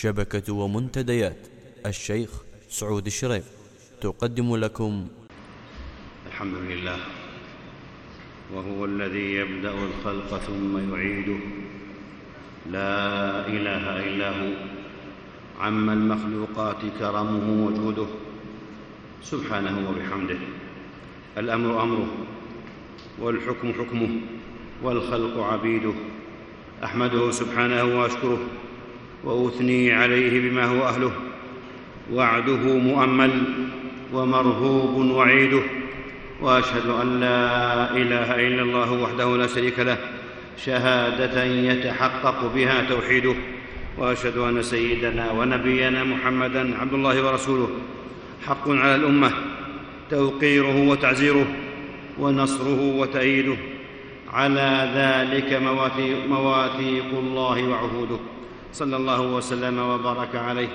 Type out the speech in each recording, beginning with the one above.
شبكة ومنتديات. الشيخ سعود الشريف. تقدم لكم. الحمد لله. وهو الذي يبدأ الخلق ثم يعيده. لا إله إلا هو. عم المخلوقات كرمه وجوده. سبحانه وبحمده. الأمر أمره. والحكم حكمه. والخلق عبيده. أحمده سبحانه وأشكره. وأثني عليه بما هو أهله. وعده مؤمل ومرهوب وعيده. وأشهد أن لا إله إلا الله وحده لا شريك له. شهادة يتحقق بها توحيده. وأشهد أن سيدنا ونبينا محمدا عبد الله ورسوله. حق على الأمة. توقيره وتعزيره. ونصره وتأييده. على ذلك مواثيق الله وعهوده. صلى الله وسلم وبارك عليه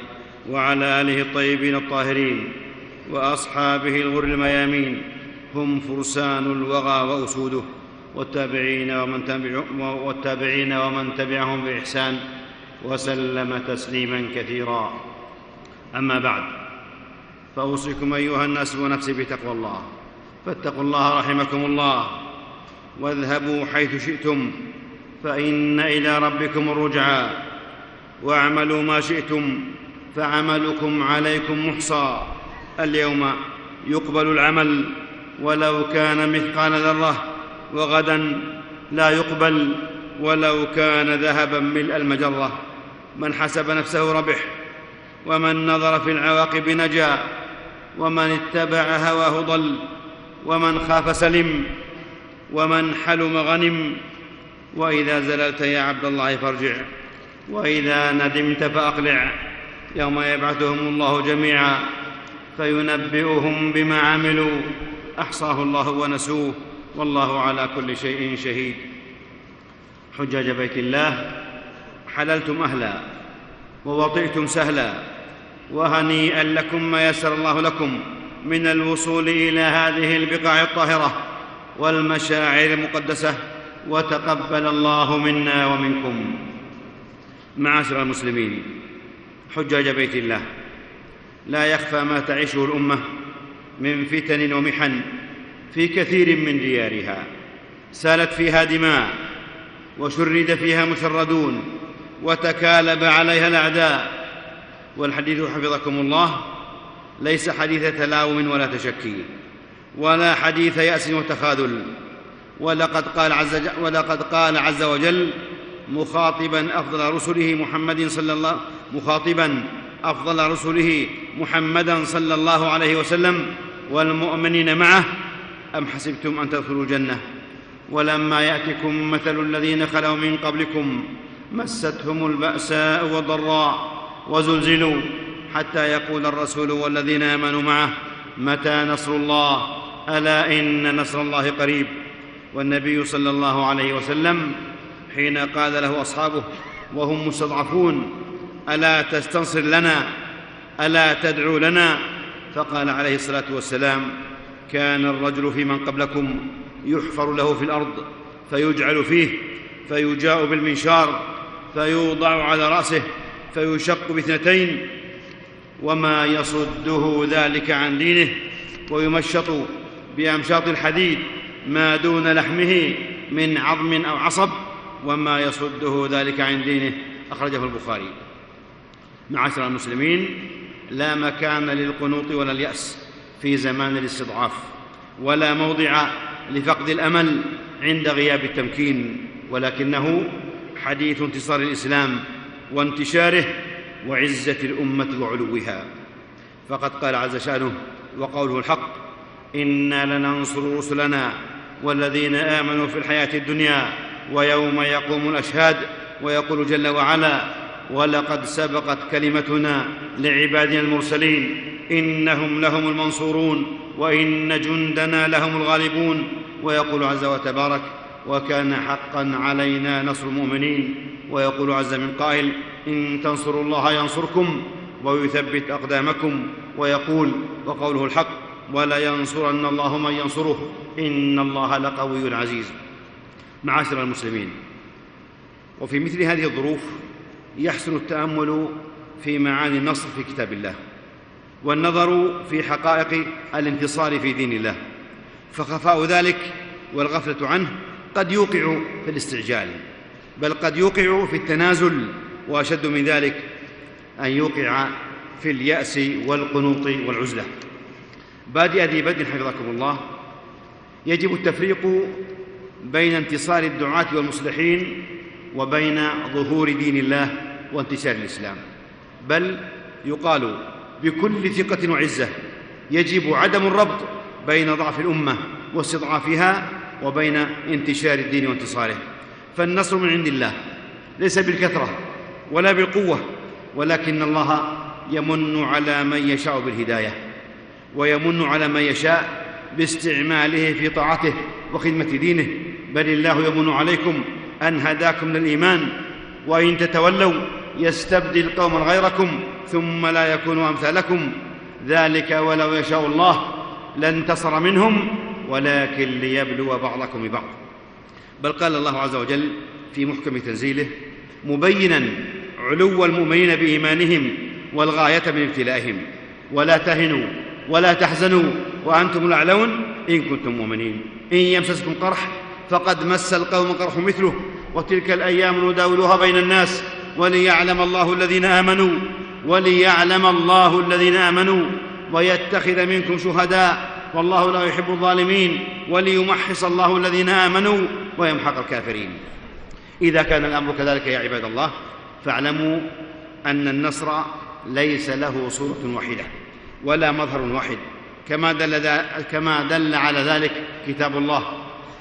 وعلى آله الطيبين الطاهرين وأصحابه الغر الميامين هم فرسان الوغى وأسوده والتابعين ومن, تبع والتابعين ومن تبعهم بإحسان وسلم تسليما كثيرا. أما بعد فأوصيكم أيها الناس ونفسي بتقوى الله. فاتقوا الله رحمكم الله واذهبوا حيث شئتم فإن إلى ربكم الرجعى. واعملوا ما شئتم فعملكم عليكم محصى. اليوم يقبل العمل ولو كان مثقال ذرة وغدا لا يقبل ولو كان ذهبا ملء المجرة. من حسب نفسه ربح ومن نظر في العواقب نجا ومن اتبع هواه ضل ومن خاف سلم ومن حلم غنم. وإذا زللت يا عبد الله فارجع. وإذا ندمت فأقلع. يوم يبعثهم الله جميعا فينبئهم بما عملوا. أحصاه الله ونسوه. والله على كل شيء شهيد. حجاج بيت الله حللتم أهلا ووطئتم سهلا. وهنيئا لكم ما يسر الله لكم من الوصول إلى هذه البقاع الطاهرة والمشاعر المقدسة. وتقبل الله منا ومنكم. معاشر المسلمين حجاج بيت الله لا يخفى ما تعيشه الأمة من فتن ومحن في كثير من ديارها. سالت فيها دماء وشرد فيها مشردون وتكالب عليها الأعداء. والحديث حفظكم الله ليس حديث تلاوم ولا تشكي ولا حديث يأس وتخاذل. ولقد قال عز, ولقد قال عز وجل مخاطبا أفضل رسله محمد صلى الله مخاطبا أفضل رسله محمدا صلى الله عليه وسلم والمؤمنين معه. أم حسبتم أن تدخلوا الجنة؟ ولما يأتكم مثل الذين خلوا من قبلكم مستهم البأساء والضراء وزلزلوا حتى يقول الرسول والذين آمنوا معه متى نصر الله؟ ألا إن نصر الله قريب. والنبي صلى الله عليه وسلم حين قال له أصحابه وهم مستضعفون ألا تستنصر لنا؟ ألا تدعو لنا؟ فقال عليه الصلاة والسلام كان الرجل في من قبلكم يحفر له في الأرض فيجعل فيه فيجاء بالمنشار فيوضع على رأسه فيشق باثنتين وما يصده ذلك عن دينه ويمشط بأمشاط الحديد ما دون لحمه من عظم أو عصب. وما يصده ذلك عن دينه. أخرجه البخاري. معاشر المسلمين لا مكان للقنوط ولا اليأس في زمان الاستضعاف ولا موضع لفقد الأمل عند غياب التمكين ولكنه حديث انتصار الإسلام وانتشاره وعزة الأمة وعلوها. فقد قال عز شأنه وقوله الحق إنا لننصر رسلنا والذين آمنوا في الحياة الدنيا ويوم يقوم الأشهاد ويقول جل وعلا ولقد سبقت كلمتنا لعبادنا المرسلين إنهم لهم المنصورون وإن جندنا لهم الغالبون. ويقول عز وتبارك وكان حقا علينا نصر المؤمنين. ويقول عز من قائل إن تنصروا الله ينصركم ويثبت أقدامكم. ويقول وقوله الحق ولينصرن الله من ينصره إن الله لقوي عزيز. معاشر المسلمين. وفي مثل هذه الظروف يحسن التأمل في معاني النصر في كتاب الله والنظر في حقائق الانتصار في دين الله. فخفاء ذلك والغفلة عنه قد يوقع في الاستعجال بل قد يوقع في التنازل وأشد من ذلك أن يوقع في اليأس والقنوط والعزلة. بادئ ذي بدء حفظكم الله يجب التفريق بين انتصار الدعاة والمصلحين وبين ظهور دين الله وانتشار الإسلام. بل يقال بكل ثقة وعزة يجب عدم الربط بين ضعف الأمة واستضعافها وبين انتشار الدين وانتصاره. فالنصر من عند الله ليس بالكثرة ولا بالقوة ولكن الله يمن على من يشاء بالهداية ويمن على من يشاء باستعماله في طاعته وخدمة دينه. بل الله يمن عليكم أن هداكم للإيمان وإن تتولوا يستبدل قوما غيركم ثم لا يكونوا أمثالكم. ذلك ولو يشاء الله لانتصر منهم ولكن ليبلو بعضكم ببعض. بل قال الله عز وجل في محكم تنزيله مبينا علو المؤمنين بإيمانهم والغاية من ابتلائهم. ولا تهنوا ولا تحزنوا وأنتم الأعلون إن كنتم مؤمنين. إن يمسسكم قرح فقد مس القوم قرح مثله وتلك الأيام نداولها بين الناس وليعلم الله الذين آمنوا وليعلم الله الذين آمنوا ويتخذ منكم شهداء والله لا يحب الظالمين وليمحص الله الذين آمنوا ويمحق الكافرين. إذا كان الأمر كذلك يا عباد الله فاعلموا أن النصر ليس له صورة واحدة ولا مظهر واحد كما دل, كما دل على ذلك كتاب الله.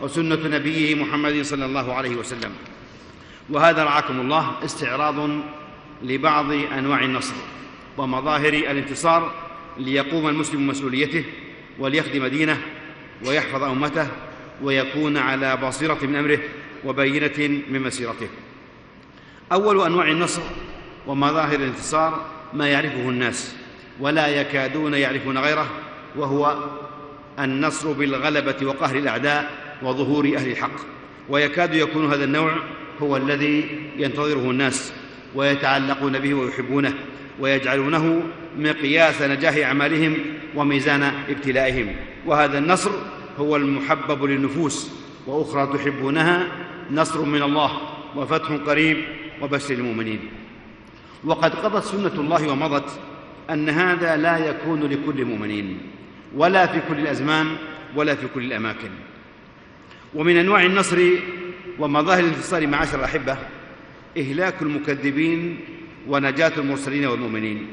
وسنة نبيه محمد صلى الله عليه وسلم. وهذا رعاكم الله استعراض لبعض أنواع النصر ومظاهر الانتصار ليقوم المسلم مسؤوليته وليخدم دينه ويحفظ أمته ويكون على بصيرة من أمره وبينة من مسيرته. أول أنواع النصر ومظاهر الانتصار ما يعرفه الناس ولا يكادون يعرفون غيره وهو النصر بالغلبة وقهر الأعداء وظهور أهل الحق. ويكاد يكون هذا النوع هو الذي ينتظره الناس ويتعلقون به ويحبونه ويجعلونه مقياس نجاح أعمالهم وميزان ابتلائهم. وهذا النصر هو المحبب للنفوس وأخرى تحبونها نصر من الله وفتح قريب وبشر المؤمنين. وقد قضت سنة الله ومضت أن هذا لا يكون لكل مؤمنين ولا في كل الأزمان ولا في كل الأماكن. ومن أنواع النصر ومظاهر الانتصار معاشر الاحبه إهلاك المكذبين ونجاة المرسلين والمؤمنين.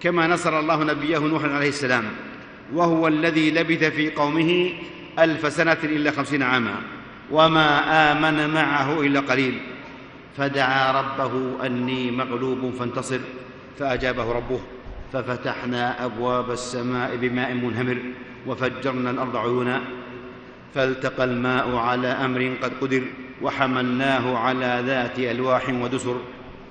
كما نصر الله نبيه نوح عليه السلام وهو الذي لبث في قومه ألف سنة إلا خمسين عاما وما آمن معه إلا قليل. فدعا ربه أني مغلوب فانتصر فأجابه ربه ففتحنا أبواب السماء بماء منهمر وفجرنا الأرض عيونا. فالتقى الماء على أمر قد قدر وحملناه على ذات ألواح ودسر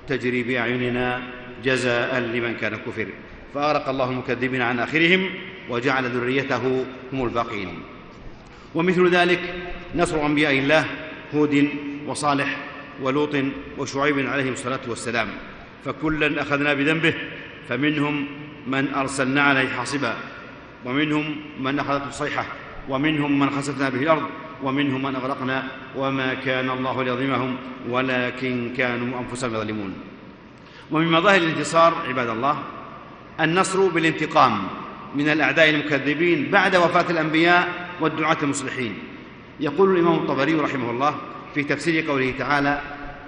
تجري بأعيننا جزاء لمن كان كفر. فارق الله المكذبين عن آخرهم وجعل ذريته هم الباقين. ومثل ذلك نصر أنبياء الله هود وصالح ولوط وشعيب عليهم الصلاة والسلام. فكلا أخذنا بذنبه فمنهم من أرسلنا عليه حاصبا ومنهم من أخذته الصيحه ومنهم من خسفنا به الأرض ومنهم من أغرقنا وما كان الله ليظلمهم ولكن كانوا أنفسهم يظلمون. ومن مظاهر الانتصار عباد الله النصر بالانتقام من الأعداء المكذبين بعد وفاة الأنبياء والدعاة المصلحين. يقول الإمام الطبري رحمه الله في تفسير قوله تعالى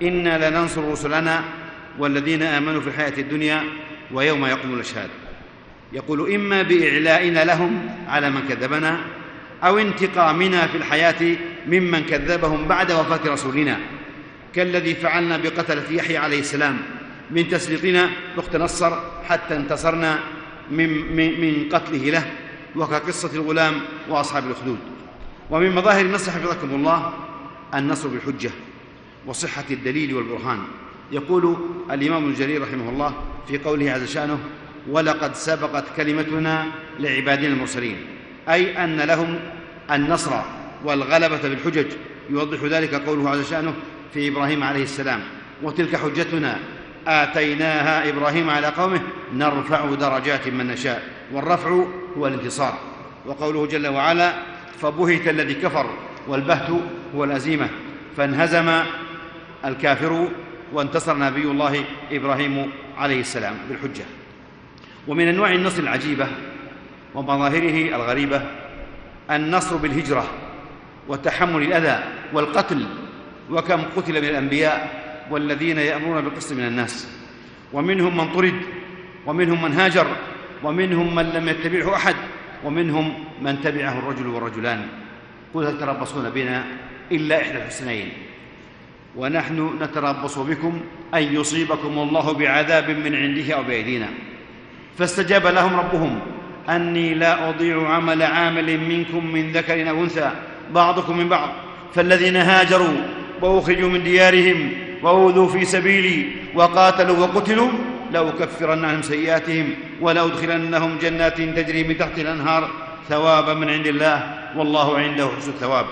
إنا لننصر رسلنا والذين آمنوا في الحياة الدنيا ويوم يقوم الأشهاد. يقول إما بإعلائنا لهم على من كذبنا أو انتقامنا في الحياة ممن كذبهم بعد وفاة رسولنا. كالذي فعلنا بقتلة يحيى عليه السلام. من تسليطنا أخت نصر حتى انتصرنا من, من, من قتله له. وكقصه الغلام وأصحاب الاخدود ومن مظاهر النصر حفظكم الله النصر بالحجة وصحة الدليل والبرهان. يقول الإمام جرير رحمه الله في قوله عز شأنه ولقد سبقت كلمتنا لعبادنا المرسلين أي أن لهم النصر والغلبة بالحجج. يوضح ذلك قوله عز شأنه في إبراهيم عليه السلام. وتلك حجتنا آتيناها إبراهيم على قومه نرفع درجات من نشاء. والرفع هو الانتصار. وقوله جل وعلا فبهت الذي كفر والبهت هو الأزيمة. فانهزم الكافر وانتصر نبي الله إبراهيم عليه السلام بالحجة. ومن أنواع النصر العجيبة ومظاهره الغريبة النصر بالهجرة وتحمل الأذى والقتل وكم قتل من الأنبياء والذين يأمرون بالقسط من الناس. ومنهم من طرد ومنهم من هاجر ومنهم من لم يتبعه أحد ومنهم من تبعه الرجل والرجلان. قل هل تربصون بنا إلا إحدى الحسنين؟ ونحن نتربص بكم أن يصيبكم الله بعذاب من عنده أو بأيدينا. فاستجاب لهم ربهم أني لا أضيع عمل عامل منكم من ذكر أو أنثى بعضكم من بعض. فالذين هاجروا وأخرجوا من ديارهم وأوذوا في سبيلي وقاتلوا وقتلوا لاكفرن عنهم سيئاتهم ولأدخلنهم جنات تجري من تحت الأنهار ثوابا من عند الله والله عنده حسن الثواب.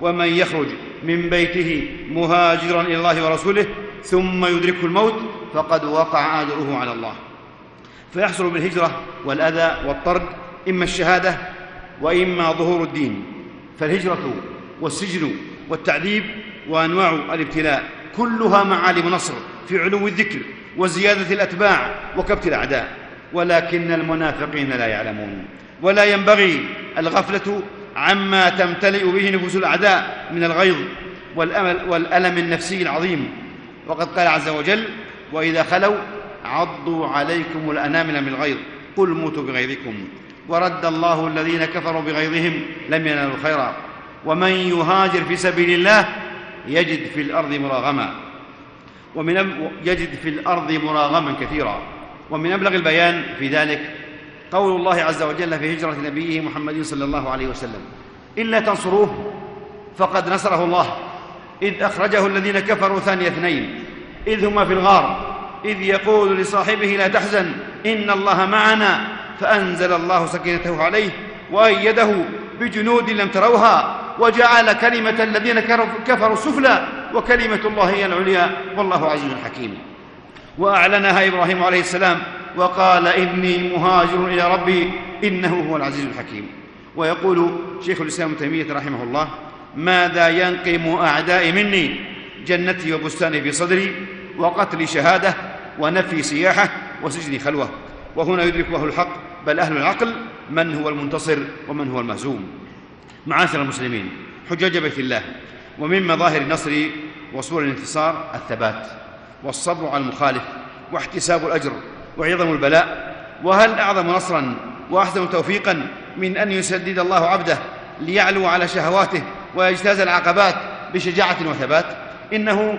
ومن يخرج من بيته مهاجرا إلى الله ورسوله ثم يدركه الموت فقد وقع أجره على الله. فيحصل بالهجرة والأذى والطرد إما الشهادة وإما ظهور الدين. فالهجرة والسجن والتعذيب وأنواع الابتلاء كلها معالم نصر في علو الذكر وزيادة الأتباع وكبت الأعداء. ولكن المنافقين لا يعلمون ولا ينبغي الغفلة عما تمتلئ به نفوس الأعداء من الغيظ والأمل والألم النفسي العظيم. وقد قال عز وجل وإذا خلوا عضوا عليكم الأنامل من الغيظ. قل موتوا بغيظكم. ورد الله الذين كفروا بغيظهم لم ينالوا خيرا ومن يهاجر في سبيل الله يجد في الأرض مراغما. ومن يجد في الأرض مراغما كثيرا. ومن أبلغ البيان في ذلك قول الله عز وجل في هجرة نبيه محمد صلى الله عليه وسلم. إلا تنصروه فقد نصره الله. إذ أخرجه الذين كفروا ثاني اثنين. إذ هما في الغار. إذ يقول لصاحبه لا تحزن إن الله معنا فأنزل الله سكينته عليه وأيده بجنود لم تروها وجعل كلمة الذين كفروا السفلى وكلمة الله هي العليا والله عزيز حكيم. وأعلنها إبراهيم عليه السلام وقال إني مهاجر إلى ربي إنه هو العزيز الحكيم. ويقول شيخ الإسلام ابن تيمية رحمه الله ماذا ينقم أعدائي مني جنتي وبستاني في صدري وقتلي شهادة ونفي سياحة وسجني خلوة. وهنا يدرك أهل الحق بل أهل العقل من هو المنتصر ومن هو المهزوم. معاشر المسلمين حجاج بيت الله ومن مظاهر النصر وصور الانتصار الثبات والصبر على المخالف واحتساب الأجر وعظم البلاء. وهل أعظم نصرا وأحسن توفيقا من أن يسدد الله عبده ليعلو على شهواته ويجتاز العقبات بشجاعة وثبات؟ إنه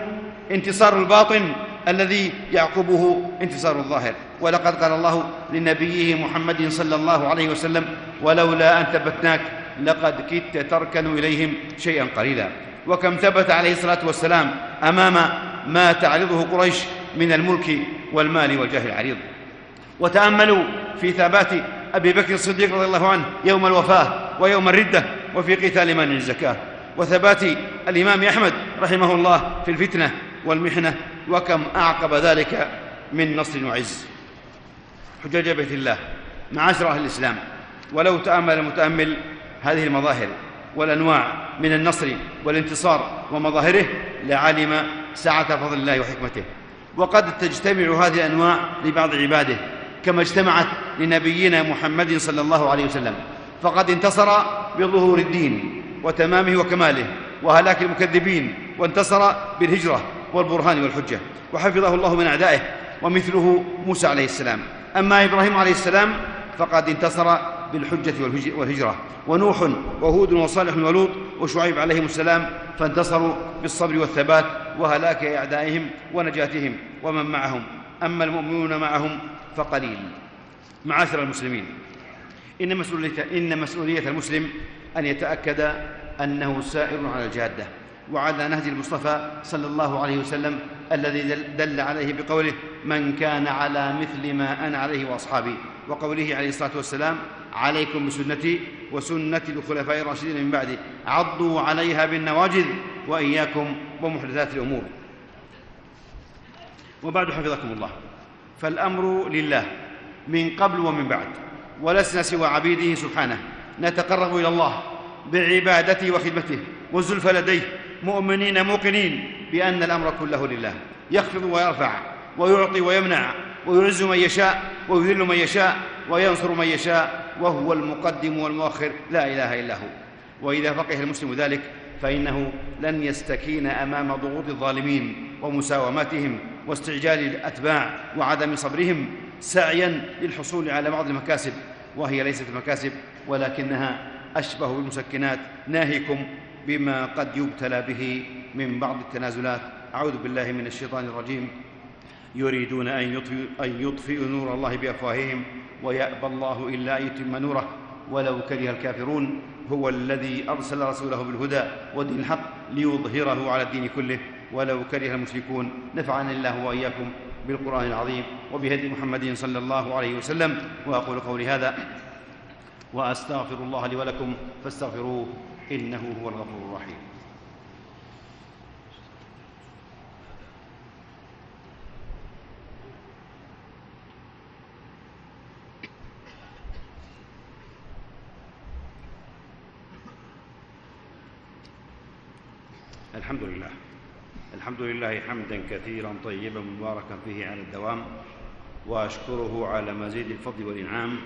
انتصار الباطن الذي يعقبه انتصار الظاهر. ولقد قال الله لنبيه محمد صلى الله عليه وسلم ولولا أن ثبتناك لقد كدت تركن إليهم شيئا قليلا. وكم ثبت عليه الصلاة والسلام أمام ما تعرضه قريش من الملك والمال والجاه العريض. وتأملوا في ثبات أبي بكر الصديق رضي الله عنه يوم الوفاة ويوم الردة وفي قتال مانع الزكاه وثبات الإمام أحمد رحمه الله في الفتنة والمحنة وكم أعقب ذلك من نصر وعز. حجاج بيت الله معاشر أهل الإسلام ولو تأمل المتأمل هذه المظاهر والأنواع من النصر والانتصار ومظاهره لعلم سعه فضل الله وحكمته. وقد تجتمع هذه الأنواع لبعض عباده كما اجتمعت لنبينا محمد صلى الله عليه وسلم. فقد انتصر بظهور الدين وتمامه وكماله وهلاك المكذبين وانتصر بالهجرة. والبرهان والحجة. وحفظه الله من أعدائه ومثله موسى عليه السلام. أما إبراهيم عليه السلام فقد انتصر بالحجة والهجرة. ونوح وهود وصالح ولوط وشعيب عليهم السلام فانتصروا بالصبر والثبات وهلاك أعدائهم ونجاتهم ومن معهم. أما المؤمنون معهم فقليل. معاشر المسلمين إن مسؤولية, إن مسؤولية المسلم أن يتأكد أنه سائر على الجادة. وعلى نهج المصطفى صلى الله عليه وسلم الذي دل عليه بقوله من كان على مثل ما أنا عليه وأصحابي وقوله عليه الصلاة والسلام عليكم بسنتي وسنة الخلفاء الراشدين من بعدي عضوا عليها بالنواجذ وإياكم ومحدثات الأمور وبعد حفظكم الله فالأمر لله من قبل ومن بعد ولسنا سوى عبيده سبحانه نتقرب إلى الله بعبادته وخدمته والزلف لديه مؤمنين موقنين بأن الأمر كله لله. يخفض ويرفع ويعطي ويمنع ويعز من يشاء ويذل من يشاء وينصر من يشاء وهو المقدم والمؤخر. لا إله إلا هو. وإذا فقه المسلم ذلك فإنه لن يستكين أمام ضغوط الظالمين ومساوماتهم واستعجال الأتباع وعدم صبرهم سعيا للحصول على بعض المكاسب. وهي ليست مكاسب ولكنها أشبه بالمسكنات. ناهيكم بما قد يبتلى به من بعض التنازلات. أعوذ بالله من الشيطان الرجيم. يريدون أن يطفئوا نور الله بأفواههم ويأبى الله إلا أن يتم نوره. ولو كره الكافرون هو الذي أرسل رسوله بالهدى ودين الحق ليظهره على الدين كله. ولو كره المشركون نفعني الله وإياكم بالقرآن العظيم وبهدي محمد صلى الله عليه وسلم. وأقول قولي هذا وأستغفر الله لي ولكم فاستغفروه. إنه هو الغفور الرحيم. الحمد لله. الحمد لله حمدا كثيرا طيبا مباركا فيه على الدوام وأشكره على مزيد الفضل والإنعام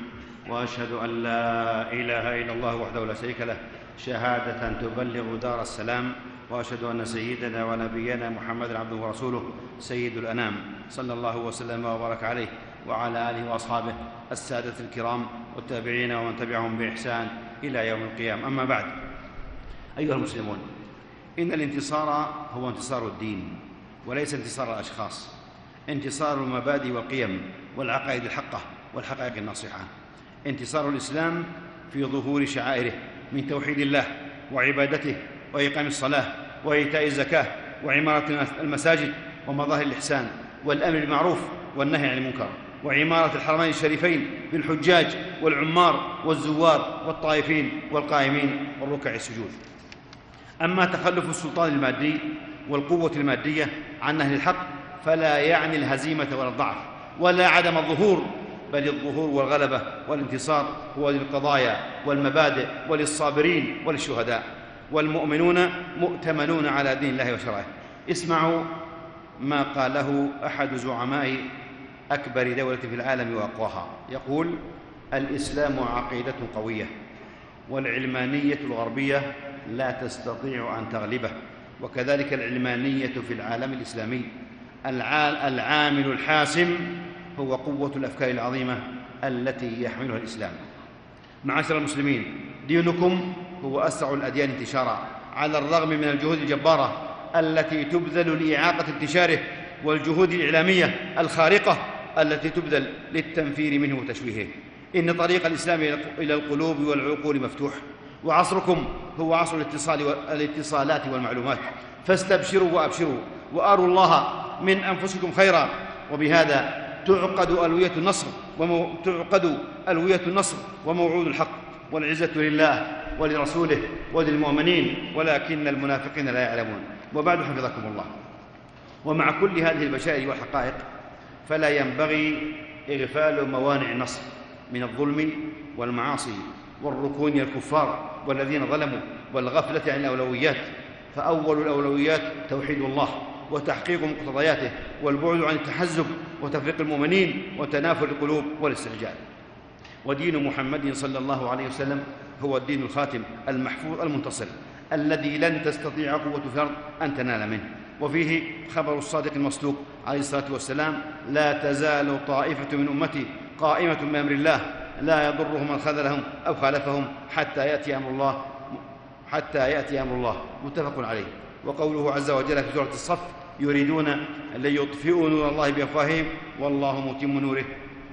وأشهد أن لا إله إلا الله وحده لا شريك له شهادة تبلغ دار السلام وأشهد أن سيدنا ونبينا محمدا عبده ورسوله سيد الأنام صلى الله وسلم وبارك عليه وعلى آله وأصحابه السادة الكرام والتابعين ومن تبعهم بإحسان إلى يوم القيامة. أما بعد أيها المسلمون إن الانتصار هو انتصار الدين وليس انتصار الأشخاص. انتصار المبادئ والقيم والعقائد الحقة والحقائق الناصحة. انتصار الإسلام في ظهور شعائره من توحيد الله وعبادته وإقام الصلاة وإيتاء الزكاة وعمارة المساجد ومظاهر الإحسان والأمر بالمعروف والنهي عن المنكر وعمارة الحرمين الشريفين بالحجاج والعمار والزوار والطائفين والقائمين والركع السجود. أما تخلف السلطان المادي والقوة المادية عن أهل الحق فلا يعني الهزيمة ولا الضعف ولا عدم الظهور بل الظهور والغلبة والانتصار هو للقضايا والمبادئ وللصابرين وللشهداء. والمؤمنون مؤتمنون على دين الله وشرعه. اسمعوا ما قاله أحد زعماء أكبر دولة في العالم وأقواها. يقول الإسلام عقيدة قوية والعلمانية الغربية لا تستطيع أن تغلبه وكذلك العلمانية في العالم الإسلامي. العامل الحاسم هو قوة الأفكار العظيمة التي يحملها الإسلام. معاشر المسلمين دينكم هو أسرع الأديان انتشارا على الرغم من الجهود الجبارة التي تبذل لإعاقة انتشاره والجهود الإعلامية الخارقة التي تبذل للتنفير منه وتشويهه. إن طريق الإسلام إلى القلوب والعقول مفتوح وعصركم هو عصر الاتصال والاتصالات والمعلومات. فاستبشروا وأبشروا وأروا الله من أنفسكم خيرا. وبهذا تعقد ألوية النصر. تعقد ألوية النصر وموعود الحق والعزة لله ولرسوله وللمؤمنين ولكن المنافقين لا يعلمون. وبعد حفظكم الله. ومع كل هذه البشائر والحقائق فلا ينبغي إغفال موانع النصر من الظلم والمعاصي والركون الكفار والذين ظلموا والغفلة عن الأولويات. فأول الأولويات توحيد الله. وتحقيق مقتضياته والبعد عن التحزب وتفريق المؤمنين وتنافر القلوب والاستعجال. ودين محمد صلى الله عليه وسلم هو الدين الخاتم المحفوظ المنتصر الذي لن تستطيع قوة فرد أن تنال منه. وفيه خبر الصادق المصدوق عليه الصلاة والسلام لا تزال طائفة من أمتي قائمة بأمر الله لا يضرهم من خذلهم أو خالفهم حتى يأتي أمر الله حتى يأتي أمر الله. متفق عليه. وقوله عز وجل في سورة الصف يريدون أن ليطفئوا نور الله بأفواههم. والله متم نوره.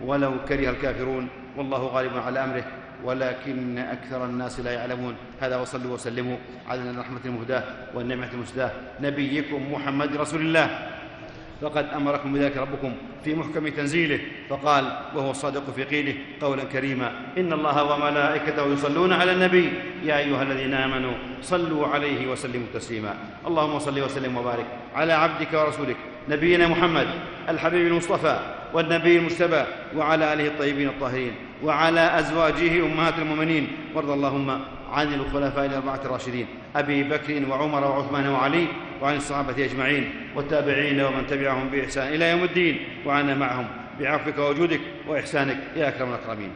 ولو كره الكافرون. والله غالب على أمره. ولكن أكثر الناس لا يعلمون. هذا وصلوا وسلموا على الرحمة المهداة والنعمة المسداة. نبيكم محمد رسول الله. فقد أمركم بذلك ربكم في محكم تنزيله فقال وهو الصادق في قيله قولا كريما إن الله وملائكته يصلون على النبي يا أيها الذين آمنوا صلوا عليه وسلموا تسليما اللهم صل وسلم وبارك على عبدك ورسولك نبينا محمد الحبيب المصطفى والنبي المجتبى وعلى آله الطيبين الطاهرين وعلى أزواجه أمهات المؤمنين وارض اللهم عن الخلفاء الأربعة الراشدين أبي بكر وعمر وعثمان وعلي وعن الصحابة أجمعين والتابعين ومن تبعهم بإحسان إلى يوم الدين وعنا معهم بعفوك وجودك وإحسانك يا أكرم الأكرمين.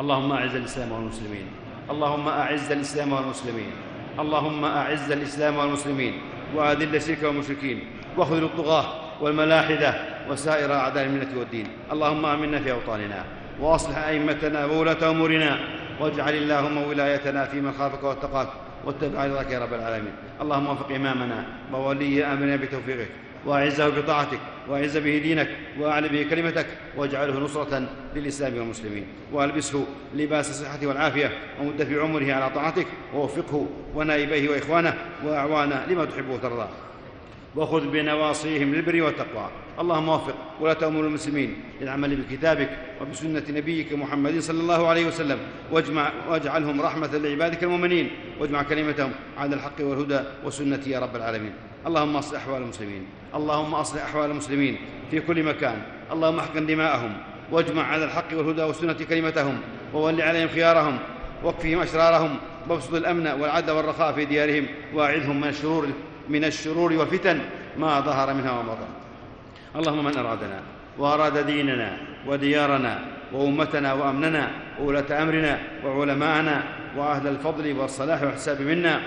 اللهم أعز الإسلام والمسلمين. اللهم أعز الإسلام والمسلمين. اللهم أعز الإسلام والمسلمين. وأذل الشرك والمشركين. واخذل الطغاة والملاحدة وسائر أعداء الملة والدين. اللهم آمنا في أوطاننا. وأصلح أئمتنا وولاة أمورنا. واجعل اللهم ولايتنا في من خافك واتقاك. واتبع رضاك يا رب العالمين. اللهم وفق إمامنا وولي أمرنا بتوفيقك وأعزه بطاعتك وأعز به دينك وأعل به كلمتك واجعله نصرة للإسلام والمسلمين والبسه لباس الصحة والعافية ومد في عمره على طاعتك ووفقه ونائبيه وإخوانه وأعوانه لما تحب وترضى وخذ بنواصيهم للبر والتقوى. اللهم وفق ولاة أمور المسلمين للعمل بكتابك وبسنة نبيك محمد صلى الله عليه وسلم واجمع واجعلهم رحمة لعبادك المؤمنين واجمع كلمتهم على الحق والهدى والسنة يا رب العالمين. اللهم أصلح أحوال المسلمين. اللهم أصلح أحوال المسلمين في كل مكان. اللهم أحقن دماءهم واجمع على الحق والهدى والسنة كلمتهم وول عليهم خيارهم واكفهم أشرارهم وابسط الأمن والعدل والرخاء في ديارهم وأعذهم من الشرور من الشرور والفتن ما ظهر منها وما بطن. اللهم من أرادنا وأراد ديننا وديارنا وأمتنا وأمننا وولاة أمرنا وعلماءنا وأهل الفضل والصلاح والحساب منا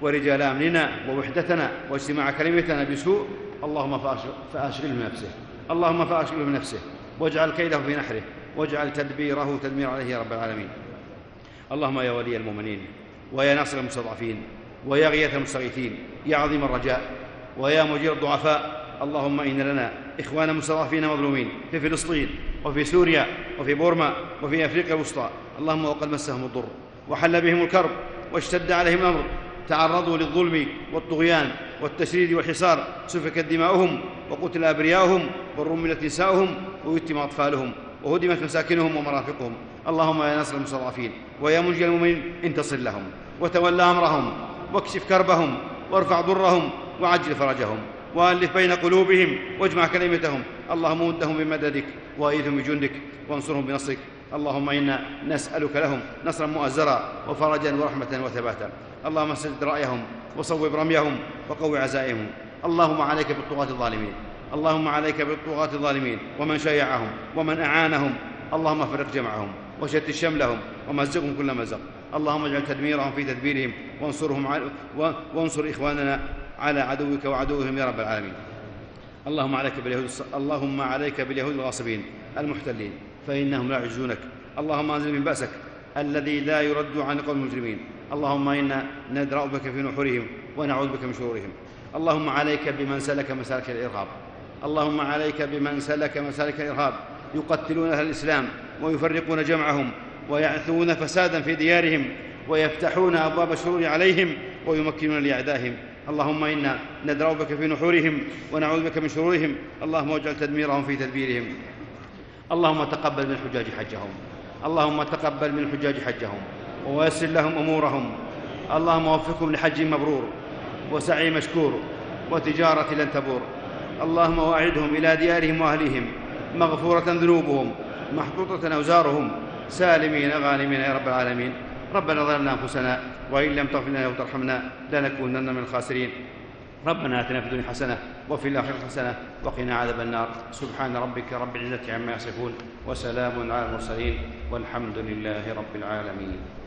ورجال أمننا ووحدتنا واجتماع كلمتنا بسوء اللهم فأشغله بنفسه اللهم فأشغله بنفسه واجعل كيده في نحره واجعل تدبيره تدمير عليه يا رب العالمين. اللهم يا ولي المؤمنين ويا ناصر المستضعفين ويا غياث المستغيثين يا عظيم الرجاء ويا مجير الضعفاء اللهم إن لنا إخوانا مستضعفين مظلومين في فلسطين وفي سوريا وفي بورما وفي أفريقيا الوسطى اللهم وقد مسهم الضر. وحل بهم الكرب واشتد عليهم الأمر. تعرضوا للظلم والطغيان والتشريد والحصار. سفكت دماؤهم وقتل أبرياؤهم ورملت نساؤهم ويتم أطفالهم وهدمت مساكنهم ومرافقهم. اللهم يا ناصر المستضعفين ويا منجي المؤمنين انتصر لهم وتولى أمرهم واكشف كربهم وارفع ضرهم وعجل فرجهم وألف بين قلوبهم واجمع كلمتهم. اللهم مدهم بمددك وايدهم بجندك وانصرهم بنصرك. اللهم إنا نسألك لهم نصرا مؤزرا وفرجا ورحمة وثباتا. اللهم سدد رأيهم وصوب رميهم وقو عزائمهم اللهم عليك بالطغاة الظالمين. اللهم عليك بالطغاة الظالمين. ومن شيعهم ومن أعانهم. اللهم فرق جمعهم وشتت شملهم ومزقهم كل مزق. اللهم اجعل تدميرهم في تدبيرهم وانصرهم على وانصر إخواننا على عدوك وعدوهم يا رب العالمين. اللهم عليك باليهود اللهم عليك باليهود الغاصبين المحتلين. فإنهم لا يعجزونك. اللهم أنزل من بأسك الذي لا يرد عن قوم المجرمين. اللهم إنا ندرأ بك في نحورهم ونعوذ بك من شرورهم. اللهم عليك بمن سلك مسالك الإرهاب. اللهم عليك بمن سلك مسالك الإرهاب. يقتلون أهل الإسلام ويفرقون جمعهم ويعثون فسادا في ديارهم ويفتحون أبواب الشرور عليهم ويمكنون لأعدائهم. اللهم إنا ندرأ بك في نحورهم ونعوذ بك من شرورهم. اللهم واجعل تدميرهم في تدبيرهم. اللهم تقبل من الحجاج حجهم. اللهم تقبل من الحجاج حجهم. ويسر لهم أمورهم. اللهم وفقهم لحج مبرور وسعي مشكور وتجارة لن تبور. اللهم وأعدهم إلى ديارهم وأهليهم. مغفورة ذنوبهم. محطوطة أوزارهم. سالمين غانمين يا رب العالمين. ربنا ظلمنا أنفسنا وإن لم تغفر لنا وترحمنا لنكونن من الخاسرين. ربنا آتنا في الدنيا حسنة وفي الآخرة حسنة وقنا عذاب النار. سبحان ربك رب العزة عما يصفون وسلام على المرسلين والحمد لله رب العالمين.